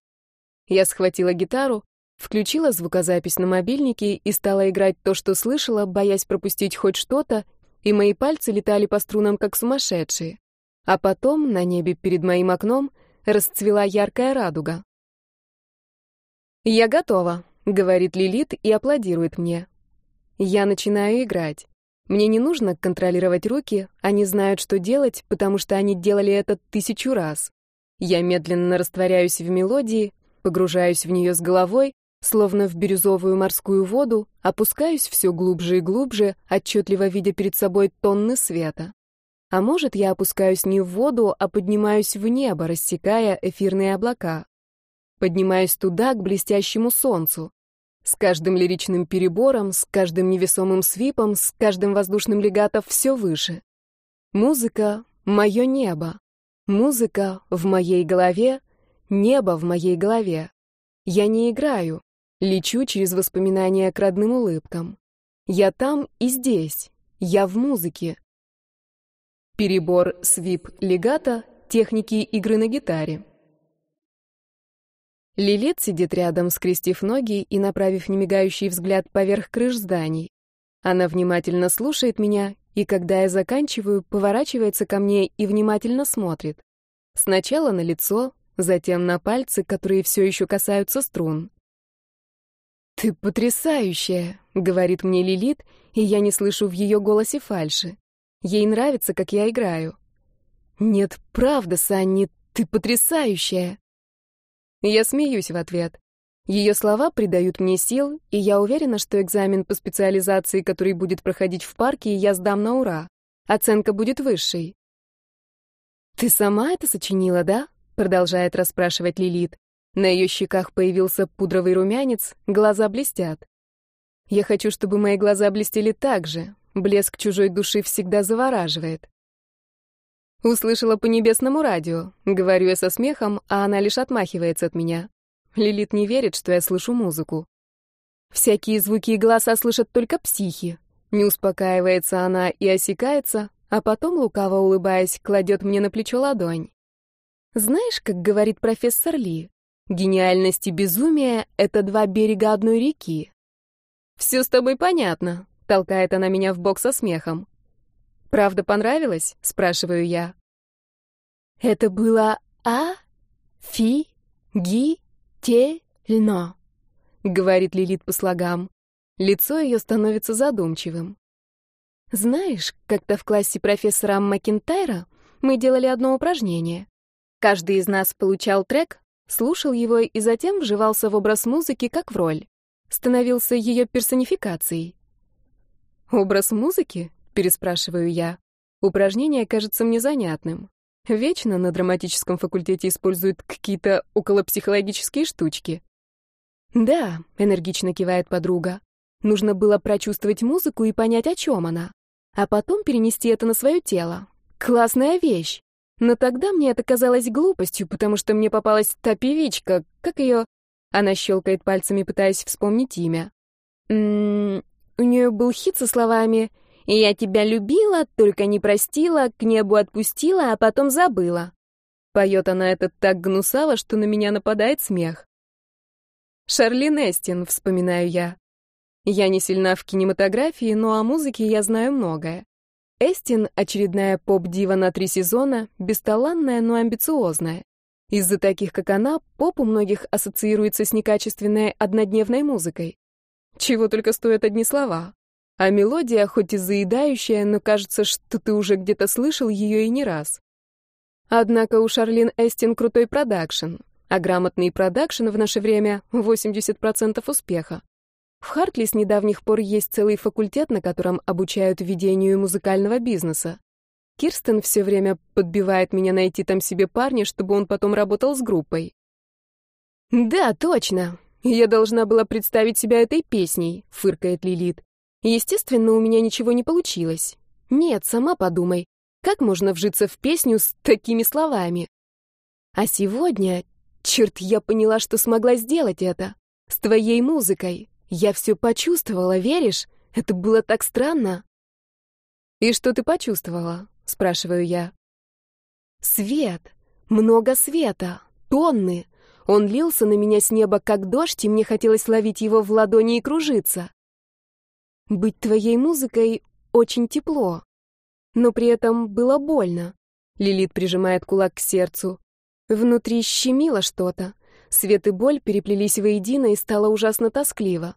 Я схватила гитару, включила звукозапись на мобильнике и стала играть то, что слышала, боясь пропустить хоть что-то, и мои пальцы летали по струнам, как сумасшедшие. А потом на небе перед моим окном расцвела яркая радуга. «Я готова», — говорит Лилит и аплодирует мне. Я начинаю играть. Мне не нужно контролировать руки, они знают, что делать, потому что они делали это тысячу раз. Я медленно растворяюсь в мелодии, погружаюсь в нее с головой, словно в бирюзовую морскую воду, опускаюсь все глубже и глубже, отчетливо видя перед собой тонны света. А может, я опускаюсь не в воду, а поднимаюсь в небо, рассекая эфирные облака. Поднимаюсь туда, к блестящему солнцу. С каждым лиричным перебором, с каждым невесомым свипом, с каждым воздушным легатом все выше. Музыка — мое небо. Музыка в моей голове, небо в моей голове. Я не играю, лечу через воспоминания к родным улыбкам. Я там и здесь, я в музыке. Перебор свип легата техники игры на гитаре. Лилит сидит рядом, скрестив ноги и направив немигающий взгляд поверх крыш зданий. Она внимательно слушает меня, и когда я заканчиваю, поворачивается ко мне и внимательно смотрит. Сначала на лицо, затем на пальцы, которые все еще касаются струн. «Ты потрясающая», — говорит мне Лилит, и я не слышу в ее голосе фальши. Ей нравится, как я играю. «Нет, правда, Санни, ты потрясающая!» Я смеюсь в ответ. Ее слова придают мне сил, и я уверена, что экзамен по специализации, который будет проходить в парке, я сдам на ура. Оценка будет высшей. «Ты сама это сочинила, да?» — продолжает расспрашивать Лилит. На ее щеках появился пудровый румянец, глаза блестят. Я хочу, чтобы мои глаза блестели так же. Блеск чужой души всегда завораживает. Услышала по небесному радио. Говорю я со смехом, а она лишь отмахивается от меня. Лилит не верит, что я слышу музыку. Всякие звуки и голоса слышат только психи. Не успокаивается она и осекается, а потом, лукаво улыбаясь, кладет мне на плечо ладонь. Знаешь, как говорит профессор Ли, гениальность и безумие — это два берега одной реки. «Все с тобой понятно», — толкает она меня в бок со смехом. «Правда понравилось?» — спрашиваю я. «Это было а фи ги те льно», — говорит Лилит по слогам. Лицо ее становится задумчивым. «Знаешь, как-то в классе профессора Макентайра мы делали одно упражнение. Каждый из нас получал трек, слушал его и затем вживался в образ музыки как в роль. Становился ее персонификацией. «Образ музыки?» Переспрашиваю я. Упражнение кажется мне занятным. Вечно на драматическом факультете используют какие-то околопсихологические штучки. Да, энергично кивает подруга. Нужно было прочувствовать музыку и понять, о чем она, а потом перенести это на свое тело. Классная вещь. Но тогда мне это казалось глупостью, потому что мне попалась та певичка, как ее... Она щелкает пальцами, пытаясь вспомнить имя. М м-м, -м у нее был хит со словами я тебя любила, только не простила, к небу отпустила, а потом забыла. Поет она это так гнусаво, что на меня нападает смех. Шарлин Эстин, вспоминаю я. Я не сильна в кинематографии, но о музыке я знаю многое. Эстин — очередная поп-дива на три сезона, бесталанная, но амбициозная. Из-за таких, как она, поп у многих ассоциируется с некачественной однодневной музыкой. Чего только стоят одни слова. А мелодия, хоть и заедающая, но кажется, что ты уже где-то слышал ее и не раз. Однако у Шарлин Эстин крутой продакшн, а грамотный продакшн в наше время — 80% успеха. В Хартли с недавних пор есть целый факультет, на котором обучают ведению музыкального бизнеса. Кирстен все время подбивает меня найти там себе парня, чтобы он потом работал с группой. «Да, точно. Я должна была представить себя этой песней», — фыркает Лилит. Естественно, у меня ничего не получилось. Нет, сама подумай, как можно вжиться в песню с такими словами? А сегодня, черт, я поняла, что смогла сделать это. С твоей музыкой. Я все почувствовала, веришь? Это было так странно. «И что ты почувствовала?» — спрашиваю я. «Свет. Много света. Тонны. Он лился на меня с неба, как дождь, и мне хотелось ловить его в ладони и кружиться. Быть твоей музыкой очень тепло. Но при этом было больно. Лилит прижимает кулак к сердцу. Внутри щемило что-то. Свет и боль переплелись воедино и стало ужасно тоскливо.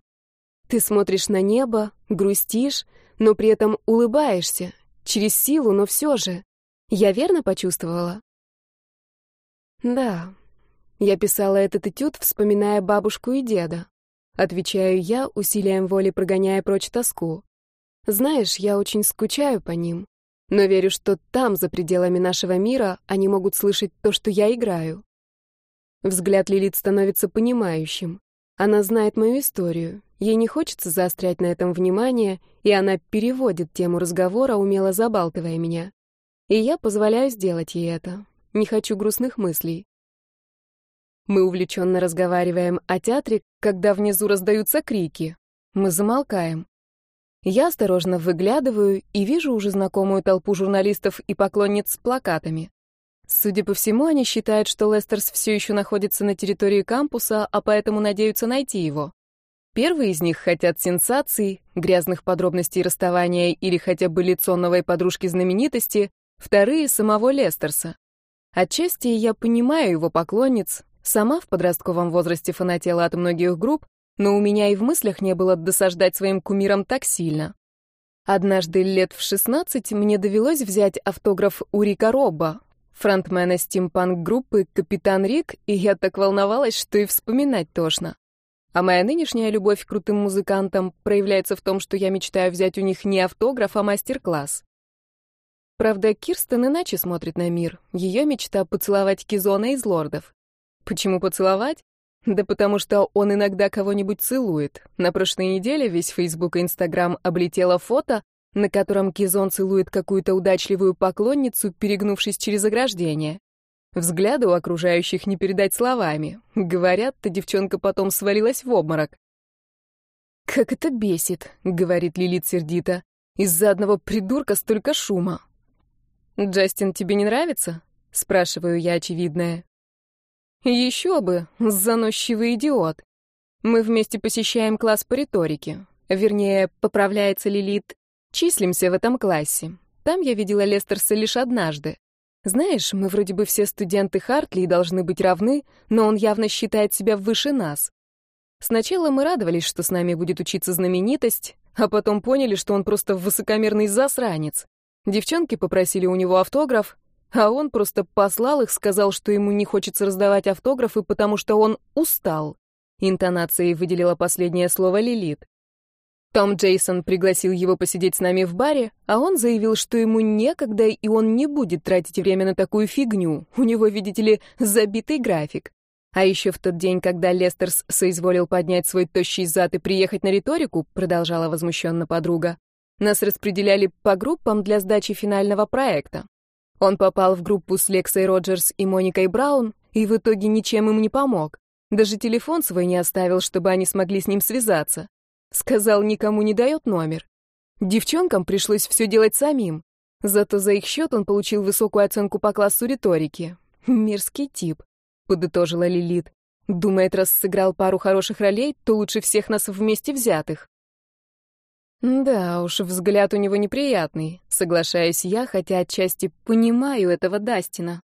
Ты смотришь на небо, грустишь, но при этом улыбаешься. Через силу, но все же. Я верно почувствовала? Да. Я писала этот этюд, вспоминая бабушку и деда. Отвечаю я, усилием воли прогоняя прочь тоску. Знаешь, я очень скучаю по ним, но верю, что там, за пределами нашего мира, они могут слышать то, что я играю. Взгляд Лилит становится понимающим. Она знает мою историю. Ей не хочется заострять на этом внимание, и она переводит тему разговора, умело забалтывая меня. И я позволяю сделать ей это. Не хочу грустных мыслей. Мы увлеченно разговариваем о театре, когда внизу раздаются крики. Мы замолкаем. Я осторожно выглядываю и вижу уже знакомую толпу журналистов и поклонниц с плакатами. Судя по всему, они считают, что Лестерс все еще находится на территории кампуса, а поэтому надеются найти его. Первые из них хотят сенсаций, грязных подробностей расставания или хотя бы лицо новой подружки знаменитости, вторые — самого Лестерса. Отчасти я понимаю его поклонниц, Сама в подростковом возрасте фанатела от многих групп, но у меня и в мыслях не было досаждать своим кумирам так сильно. Однажды лет в 16 мне довелось взять автограф у Рика Робба, фронтмена стимпанк-группы «Капитан Рик», и я так волновалась, что и вспоминать тошно. А моя нынешняя любовь к крутым музыкантам проявляется в том, что я мечтаю взять у них не автограф, а мастер-класс. Правда, Кирстен иначе смотрит на мир. Ее мечта — поцеловать Кизона из лордов. Почему поцеловать? Да потому что он иногда кого-нибудь целует. На прошлой неделе весь Фейсбук и Инстаграм облетело фото, на котором Кизон целует какую-то удачливую поклонницу, перегнувшись через ограждение. Взгляды у окружающих не передать словами. Говорят-то девчонка потом свалилась в обморок. «Как это бесит», — говорит Лилит сердито. «Из-за одного придурка столько шума». «Джастин тебе не нравится?» — спрашиваю я очевидное. Еще бы, заносчивый идиот. Мы вместе посещаем класс по риторике. Вернее, поправляется Лилит, числимся в этом классе. Там я видела Лестерса лишь однажды. Знаешь, мы вроде бы все студенты Хартли и должны быть равны, но он явно считает себя выше нас. Сначала мы радовались, что с нами будет учиться знаменитость, а потом поняли, что он просто высокомерный засранец. Девчонки попросили у него автограф, а он просто послал их, сказал, что ему не хочется раздавать автографы, потому что он устал. Интонацией выделила последнее слово Лилит. Том Джейсон пригласил его посидеть с нами в баре, а он заявил, что ему некогда, и он не будет тратить время на такую фигню. У него, видите ли, забитый график. А еще в тот день, когда Лестерс соизволил поднять свой тощий зад и приехать на риторику, продолжала возмущенно подруга, нас распределяли по группам для сдачи финального проекта. Он попал в группу с Лексой Роджерс и Моникой Браун, и в итоге ничем им не помог. Даже телефон свой не оставил, чтобы они смогли с ним связаться. Сказал, никому не дает номер. Девчонкам пришлось все делать самим. Зато за их счет он получил высокую оценку по классу риторики. Мерзкий тип, подытожила Лилит. Думает, раз сыграл пару хороших ролей, то лучше всех нас вместе взятых. Да уж, взгляд у него неприятный, соглашаюсь я, хотя отчасти понимаю этого Дастина.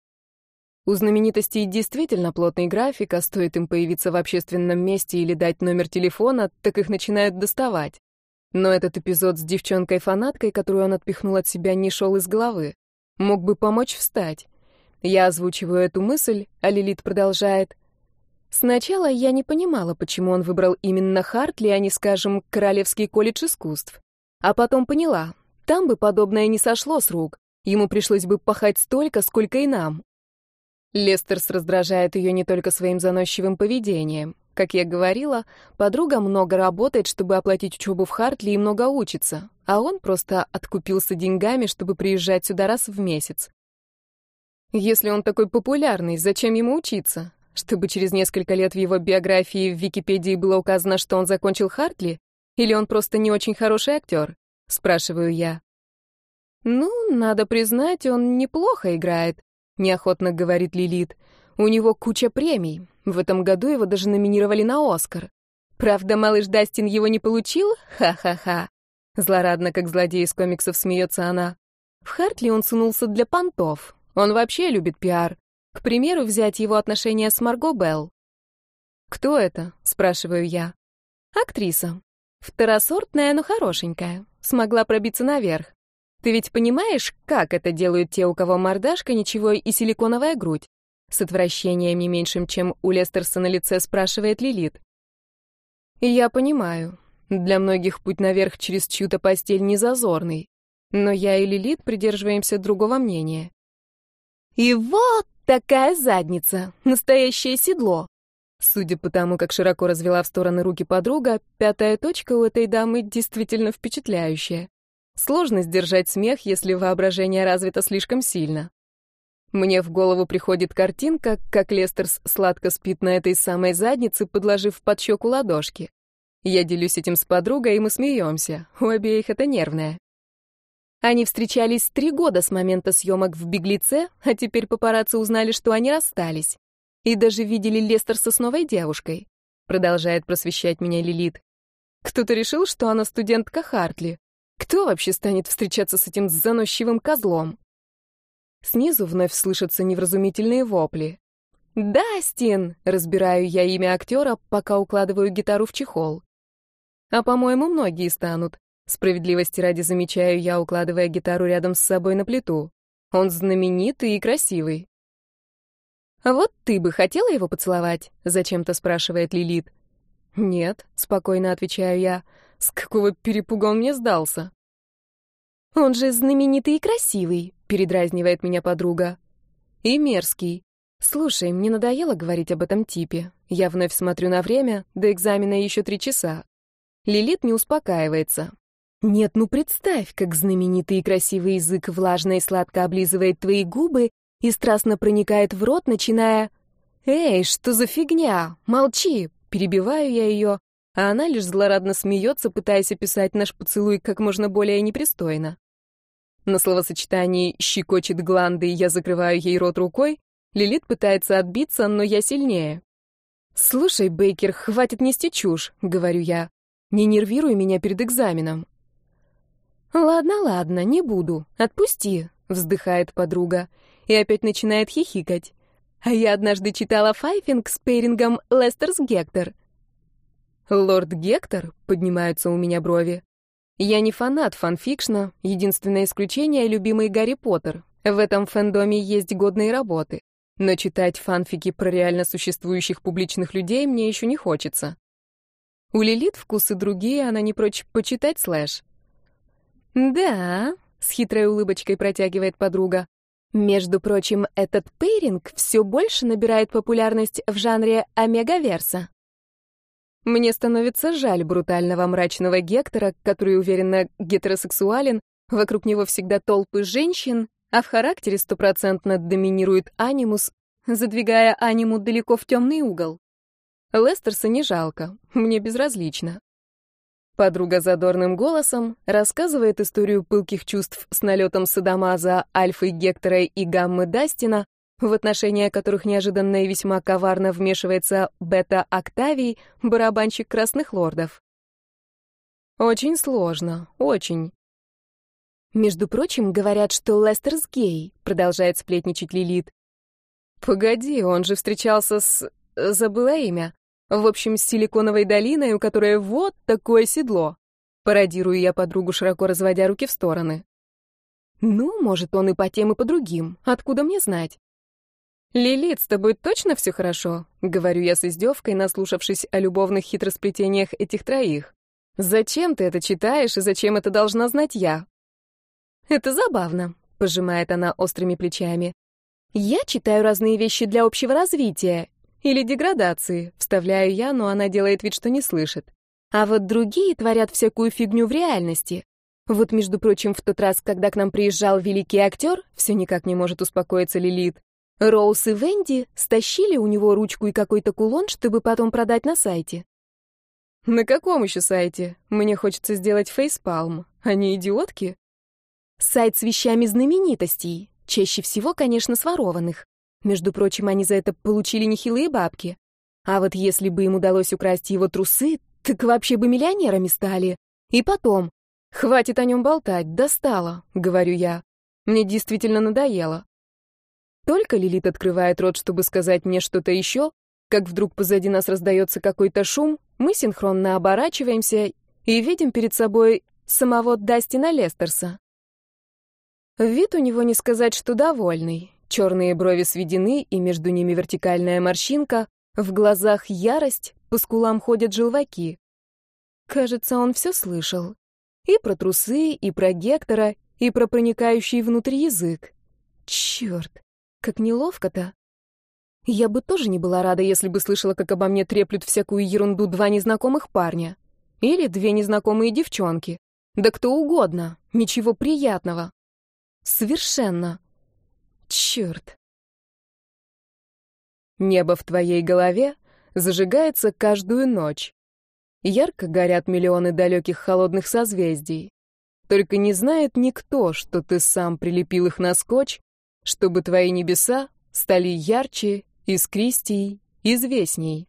У знаменитостей действительно плотный график, а стоит им появиться в общественном месте или дать номер телефона, так их начинают доставать. Но этот эпизод с девчонкой-фанаткой, которую он отпихнул от себя, не шел из головы. Мог бы помочь встать. Я озвучиваю эту мысль, а Лилит продолжает. Сначала я не понимала, почему он выбрал именно Хартли, а не, скажем, Королевский колледж искусств. А потом поняла, там бы подобное не сошло с рук. Ему пришлось бы пахать столько, сколько и нам. Лестерс раздражает ее не только своим заносчивым поведением. Как я говорила, подруга много работает, чтобы оплатить учебу в Хартли и много учится, а он просто откупился деньгами, чтобы приезжать сюда раз в месяц. Если он такой популярный, зачем ему учиться? Чтобы через несколько лет в его биографии в Википедии было указано, что он закончил Хартли? Или он просто не очень хороший актер? Спрашиваю я. Ну, надо признать, он неплохо играет, неохотно говорит Лилит. У него куча премий. В этом году его даже номинировали на Оскар. Правда, малыш Дастин его не получил? Ха-ха-ха. Злорадно, как злодей из комиксов, смеется она. В Хартли он сунулся для понтов. Он вообще любит пиар. К примеру, взять его отношения с Марго Белл. «Кто это?» — спрашиваю я. «Актриса. Второсортная, но хорошенькая. Смогла пробиться наверх. Ты ведь понимаешь, как это делают те, у кого мордашка, ничего и силиконовая грудь?» С отвращением не меньшим, чем у Лестерса на лице, спрашивает Лилит. «Я понимаю. Для многих путь наверх через чью-то постель не зазорный. Но я и Лилит придерживаемся другого мнения. И вот Такая задница, настоящее седло. Судя по тому, как широко развела в стороны руки подруга, пятая точка у этой дамы действительно впечатляющая. Сложно сдержать смех, если воображение развито слишком сильно. Мне в голову приходит картинка, как Лестерс сладко спит на этой самой заднице, подложив под щеку ладошки. Я делюсь этим с подругой, и мы смеемся. У обеих это нервное. Они встречались три года с момента съемок в «Беглеце», а теперь папарацци узнали, что они расстались. И даже видели Лестерса с новой девушкой. Продолжает просвещать меня Лилит. Кто-то решил, что она студентка Хартли. Кто вообще станет встречаться с этим заносчивым козлом? Снизу вновь слышатся невразумительные вопли. «Дастин!» — разбираю я имя актера, пока укладываю гитару в чехол. А, по-моему, многие станут. Справедливости ради замечаю я, укладывая гитару рядом с собой на плиту. Он знаменитый и красивый. «А вот ты бы хотела его поцеловать?» — зачем-то спрашивает Лилит. «Нет», — спокойно отвечаю я. «С какого перепуга он мне сдался?» «Он же знаменитый и красивый», — передразнивает меня подруга. «И мерзкий. Слушай, мне надоело говорить об этом типе. Я вновь смотрю на время, до экзамена еще три часа. Лилит не успокаивается. Нет, ну представь, как знаменитый и красивый язык влажно и сладко облизывает твои губы и страстно проникает в рот, начиная... «Эй, что за фигня? Молчи!» Перебиваю я ее, а она лишь злорадно смеется, пытаясь описать наш поцелуй как можно более непристойно. На словосочетании «щекочет гланды» я закрываю ей рот рукой, Лилит пытается отбиться, но я сильнее. «Слушай, Бейкер, хватит нести чушь», — говорю я. «Не нервируй меня перед экзаменом». «Ладно, ладно, не буду. Отпусти», — вздыхает подруга и опять начинает хихикать. А я однажды читала фанфик с пейрингом Лестерс Гектор. «Лорд Гектор?» — поднимаются у меня брови. Я не фанат фанфикшна, единственное исключение — любимый Гарри Поттер. В этом фэндоме есть годные работы. Но читать фанфики про реально существующих публичных людей мне еще не хочется. У Лилит вкусы другие, она не прочь почитать слэш. «Да», — с хитрой улыбочкой протягивает подруга. «Между прочим, этот пейринг все больше набирает популярность в жанре омегаверса». Мне становится жаль брутального мрачного Гектора, который уверенно гетеросексуален, вокруг него всегда толпы женщин, а в характере стопроцентно доминирует анимус, задвигая аниму далеко в темный угол. Лестерса не жалко, мне безразлично. Подруга задорным голосом рассказывает историю пылких чувств с налетом Садамаза, Альфы Гектора и Гаммы Дастина, в отношения которых неожиданно и весьма коварно вмешивается Бета Октавий, барабанщик Красных Лордов. Очень сложно, очень. Между прочим, говорят, что Лестерс гей, продолжает сплетничать Лилит. Погоди, он же встречался с... забыла имя. В общем, с силиконовой долиной, у которой вот такое седло. Пародирую я подругу, широко разводя руки в стороны. Ну, может, он и по тем, и по другим. Откуда мне знать? «Лилит, с тобой точно все хорошо?» — говорю я с издевкой, наслушавшись о любовных хитросплетениях этих троих. «Зачем ты это читаешь и зачем это должна знать я?» «Это забавно», — пожимает она острыми плечами. «Я читаю разные вещи для общего развития, или деградации, вставляю я, но она делает вид, что не слышит. А вот другие творят всякую фигню в реальности. Вот, между прочим, в тот раз, когда к нам приезжал великий актер, все никак не может успокоиться Лилит, Роуз и Венди стащили у него ручку и какой-то кулон, чтобы потом продать на сайте. На каком еще сайте? Мне хочется сделать фейспалм. Они идиотки? Сайт с вещами знаменитостей. Чаще всего, конечно, сворованных. Между прочим, они за это получили нехилые бабки. А вот если бы им удалось украсть его трусы, так вообще бы миллионерами стали. И потом... Хватит о нем болтать, достало, говорю я. Мне действительно надоело. Только Лилит открывает рот, чтобы сказать мне что-то еще, как вдруг позади нас раздается какой-то шум, мы синхронно оборачиваемся и видим перед собой самого Дастина Лестерса. Вид у него не сказать, что довольный. Черные брови сведены, и между ними вертикальная морщинка, в глазах ярость, по скулам ходят желваки. Кажется, он все слышал. И про трусы, и про Гектора, и про проникающий внутрь язык. Черт, как неловко-то. Я бы тоже не была рада, если бы слышала, как обо мне треплют всякую ерунду два незнакомых парня. Или две незнакомые девчонки. Да кто угодно. Ничего приятного. Совершенно. Черт. Небо в твоей голове зажигается каждую ночь. Ярко горят миллионы далеких холодных созвездий. Только не знает никто, что ты сам прилепил их на скотч, чтобы твои небеса стали ярче, искристей, известней.